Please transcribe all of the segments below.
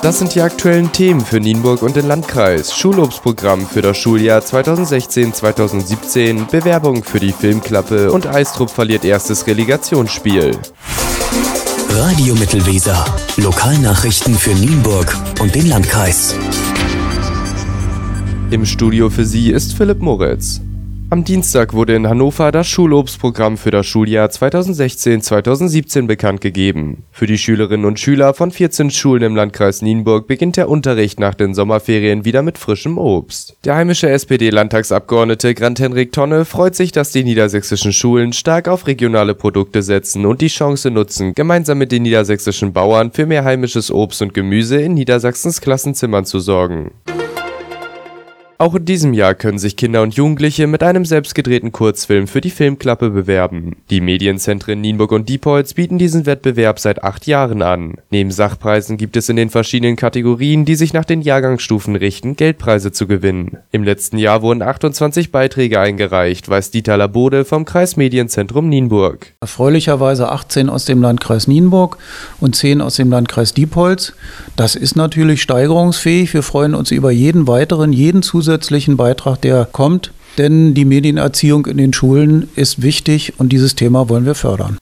Das sind die aktuellen Themen für Nienburg und den Landkreis. Schulobstprogramm für das Schuljahr 2016-2017, Bewerbung für die Filmklappe und Eistrup verliert erstes Relegationsspiel. Radio Mittelweser. Lokalnachrichten für Nienburg und den Landkreis. Im Studio für Sie ist Philipp Moritz. Am Dienstag wurde in Hannover das Schulobstprogramm für das Schuljahr 2016/2017 bekannt gegeben. Für die Schülerinnen und Schüler von 14 Schulen im Landkreis Nienburg beginnt der Unterricht nach den Sommerferien wieder mit frischem Obst. Der heimische SPD-Landtagsabgeordnete Grant-Henrik Tonne freut sich, dass die niedersächsischen Schulen stark auf regionale Produkte setzen und die Chance nutzen, gemeinsam mit den niedersächsischen Bauern für mehr heimisches Obst und Gemüse in Niedersachsens Klassenzimmern zu sorgen. Auch in diesem Jahr können sich Kinder und Jugendliche mit einem selbstgedrehten Kurzfilm für die Filmklappe bewerben. Die Medienzentren Nienburg und Diepholz bieten diesen Wettbewerb seit acht Jahren an. Neben Sachpreisen gibt es in den verschiedenen Kategorien, die sich nach den Jahrgangsstufen richten, Geldpreise zu gewinnen. Im letzten Jahr wurden 28 Beiträge eingereicht, weiß Dieter Labode vom Kreismedienzentrum Nienburg. Erfreulicherweise 18 aus dem Landkreis Nienburg und 10 aus dem Landkreis Diepholz. Das ist natürlich steigerungsfähig. Wir freuen uns über jeden weiteren, jeden zusätzlichen zusätzlichen Beitrag, der kommt. Denn die Medienerziehung in den Schulen ist wichtig und dieses Thema wollen wir fördern.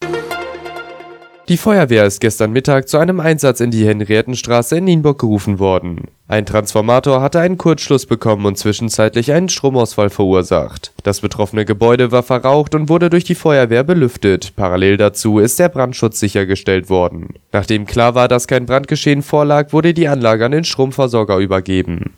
Die Feuerwehr ist gestern Mittag zu einem Einsatz in die Henriettenstraße in Nienburg gerufen worden. Ein Transformator hatte einen Kurzschluss bekommen und zwischenzeitlich einen Stromausfall verursacht. Das betroffene Gebäude war verraucht und wurde durch die Feuerwehr belüftet. Parallel dazu ist der Brandschutz sichergestellt worden. Nachdem klar war, dass kein Brandgeschehen vorlag, wurde die Anlage an den Stromversorger übergeben.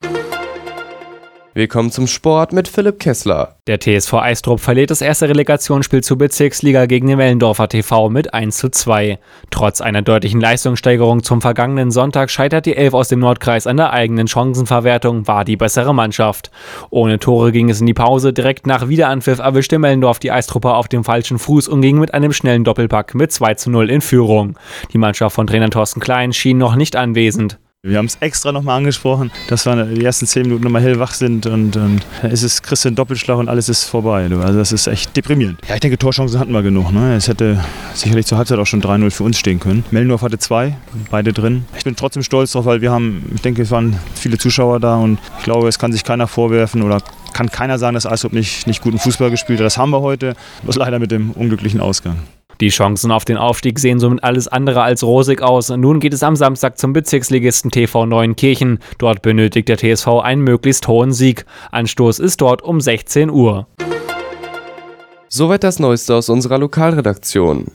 Willkommen zum Sport mit Philipp Kessler. Der TSV Eistrup verliert das erste Relegationsspiel zur Bezirksliga gegen den Wellendorfer TV mit 1 zu 2. Trotz einer deutlichen Leistungssteigerung zum vergangenen Sonntag scheitert die Elf aus dem Nordkreis an der eigenen Chancenverwertung, war die bessere Mannschaft. Ohne Tore ging es in die Pause, direkt nach Wiederanpfiff erwischte Mellendorf die Eistruppe auf dem falschen Fuß und ging mit einem schnellen Doppelpack mit 2 zu 0 in Führung. Die Mannschaft von Trainer Thorsten Klein schien noch nicht anwesend. Wir haben es extra nochmal angesprochen, dass wir die ersten zehn Minuten nochmal hellwach sind und, und es ist Christian Doppelschlag und alles ist vorbei. Also das ist echt deprimierend. Ja, ich denke, Torchancen hatten wir genug. Ne? Es hätte sicherlich zur Halbzeit auch schon 3-0 für uns stehen können. Mellendorf hatte zwei, beide drin. Ich bin trotzdem stolz drauf, weil wir haben, ich denke, es waren viele Zuschauer da und ich glaube, es kann sich keiner vorwerfen oder kann keiner sagen, dass Eishop nicht, nicht guten Fußball gespielt hat. Das haben wir heute, was leider mit dem unglücklichen Ausgang. Die Chancen auf den Aufstieg sehen somit alles andere als rosig aus. Nun geht es am Samstag zum Bezirksligisten TV Neuenkirchen. Dort benötigt der TSV einen möglichst hohen Sieg. Anstoß ist dort um 16 Uhr. Soweit das Neueste aus unserer Lokalredaktion.